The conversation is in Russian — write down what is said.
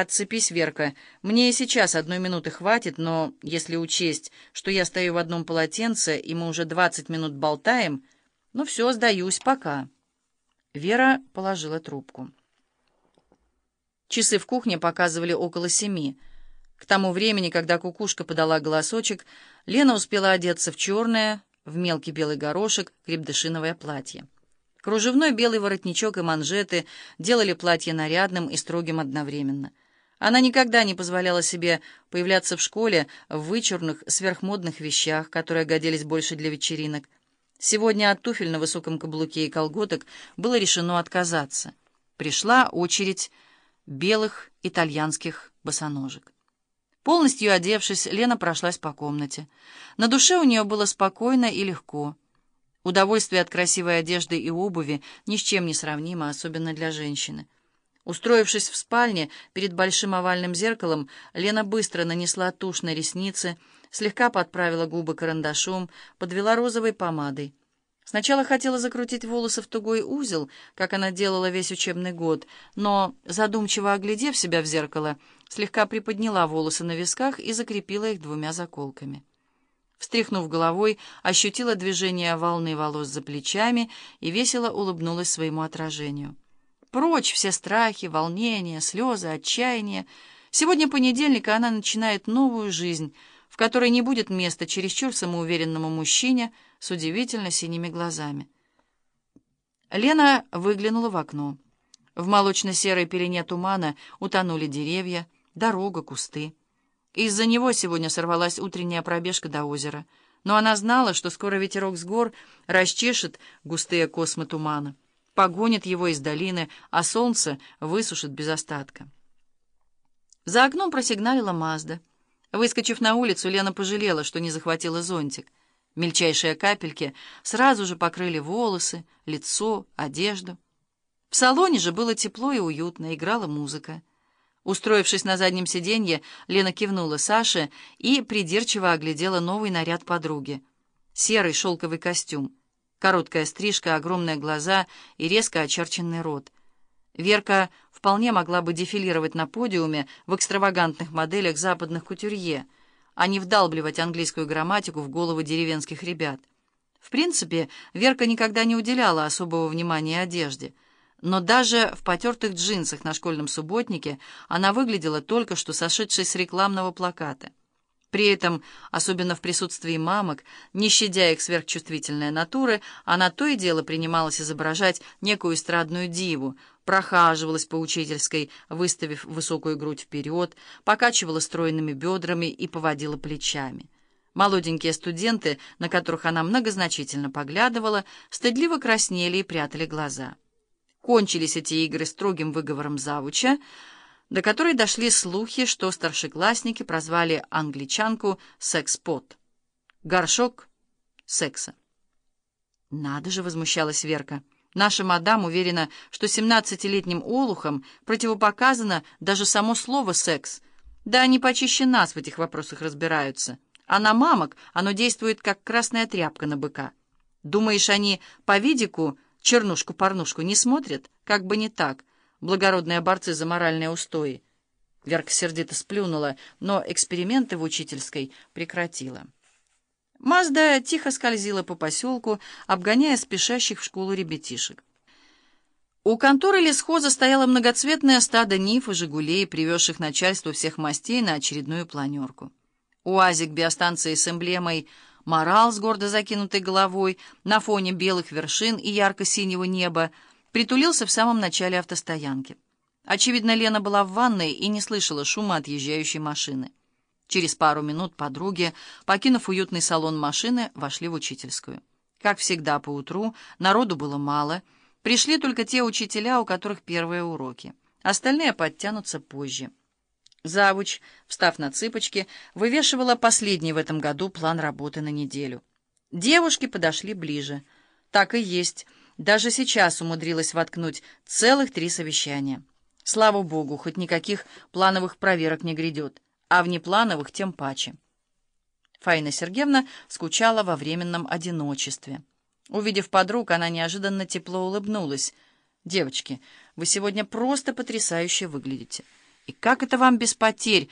«Отцепись, Верка. Мне и сейчас одной минуты хватит, но если учесть, что я стою в одном полотенце, и мы уже двадцать минут болтаем, ну все, сдаюсь, пока». Вера положила трубку. Часы в кухне показывали около семи. К тому времени, когда кукушка подала голосочек, Лена успела одеться в черное, в мелкий белый горошек, крепдышиновое платье. Кружевной белый воротничок и манжеты делали платье нарядным и строгим одновременно. Она никогда не позволяла себе появляться в школе в вычурных, сверхмодных вещах, которые годились больше для вечеринок. Сегодня от туфель на высоком каблуке и колготок было решено отказаться. Пришла очередь белых итальянских босоножек. Полностью одевшись, Лена прошлась по комнате. На душе у нее было спокойно и легко. Удовольствие от красивой одежды и обуви ни с чем не сравнимо, особенно для женщины. Устроившись в спальне перед большим овальным зеркалом, Лена быстро нанесла тушь на ресницы, слегка подправила губы карандашом, подвела розовой помадой. Сначала хотела закрутить волосы в тугой узел, как она делала весь учебный год, но, задумчиво оглядев себя в зеркало, слегка приподняла волосы на висках и закрепила их двумя заколками. Встряхнув головой, ощутила движение волны волос за плечами и весело улыбнулась своему отражению. Прочь все страхи, волнения, слезы, отчаяние. Сегодня понедельник, и она начинает новую жизнь, в которой не будет места чересчур самоуверенному мужчине с удивительно синими глазами. Лена выглянула в окно. В молочно-серой пелене тумана утонули деревья, дорога, кусты. Из-за него сегодня сорвалась утренняя пробежка до озера, но она знала, что скоро ветерок с гор расчешет густые космы тумана, погонит его из долины, а солнце высушит без остатка. За окном просигналила Мазда. Выскочив на улицу, Лена пожалела, что не захватила зонтик. Мельчайшие капельки сразу же покрыли волосы, лицо, одежду. В салоне же было тепло и уютно, играла музыка. Устроившись на заднем сиденье, Лена кивнула Саше и придирчиво оглядела новый наряд подруги. Серый шелковый костюм, короткая стрижка, огромные глаза и резко очерченный рот. Верка вполне могла бы дефилировать на подиуме в экстравагантных моделях западных кутюрье, а не вдалбливать английскую грамматику в головы деревенских ребят. В принципе, Верка никогда не уделяла особого внимания одежде — но даже в потертых джинсах на школьном субботнике она выглядела только что сошедшей с рекламного плаката. При этом, особенно в присутствии мамок, не щадя их сверхчувствительной натуры, она то и дело принималась изображать некую эстрадную диву, прохаживалась по учительской, выставив высокую грудь вперед, покачивала стройными бедрами и поводила плечами. Молоденькие студенты, на которых она многозначительно поглядывала, стыдливо краснели и прятали глаза. Кончились эти игры строгим выговором завуча, до которой дошли слухи, что старшеклассники прозвали англичанку «секспот» — горшок секса. «Надо же!» — возмущалась Верка. «Наша мадам уверена, что семнадцатилетним олухам противопоказано даже само слово «секс». Да они почище нас в этих вопросах разбираются. А на мамок оно действует, как красная тряпка на быка. Думаешь, они по видику чернушку-порнушку не смотрят? Как бы не так. Благородные борцы за моральные устои. Верка сердито сплюнула, но эксперименты в учительской прекратила. Мазда тихо скользила по поселку, обгоняя спешащих в школу ребятишек. У конторы лесхоза стояло многоцветное стадо ниф и жигулей, привезших начальству всех мастей на очередную планерку. УАЗик биостанции с эмблемой Морал с гордо закинутой головой на фоне белых вершин и ярко-синего неба притулился в самом начале автостоянки. Очевидно, Лена была в ванной и не слышала шума отъезжающей машины. Через пару минут подруги, покинув уютный салон машины, вошли в учительскую. Как всегда поутру, народу было мало. Пришли только те учителя, у которых первые уроки. Остальные подтянутся позже. Завуч, встав на цыпочки, вывешивала последний в этом году план работы на неделю. Девушки подошли ближе. Так и есть. Даже сейчас умудрилась воткнуть целых три совещания. Слава богу, хоть никаких плановых проверок не грядет, а внеплановых тем паче. Фаина Сергеевна скучала во временном одиночестве. Увидев подруг, она неожиданно тепло улыбнулась. «Девочки, вы сегодня просто потрясающе выглядите». И как это вам без потерь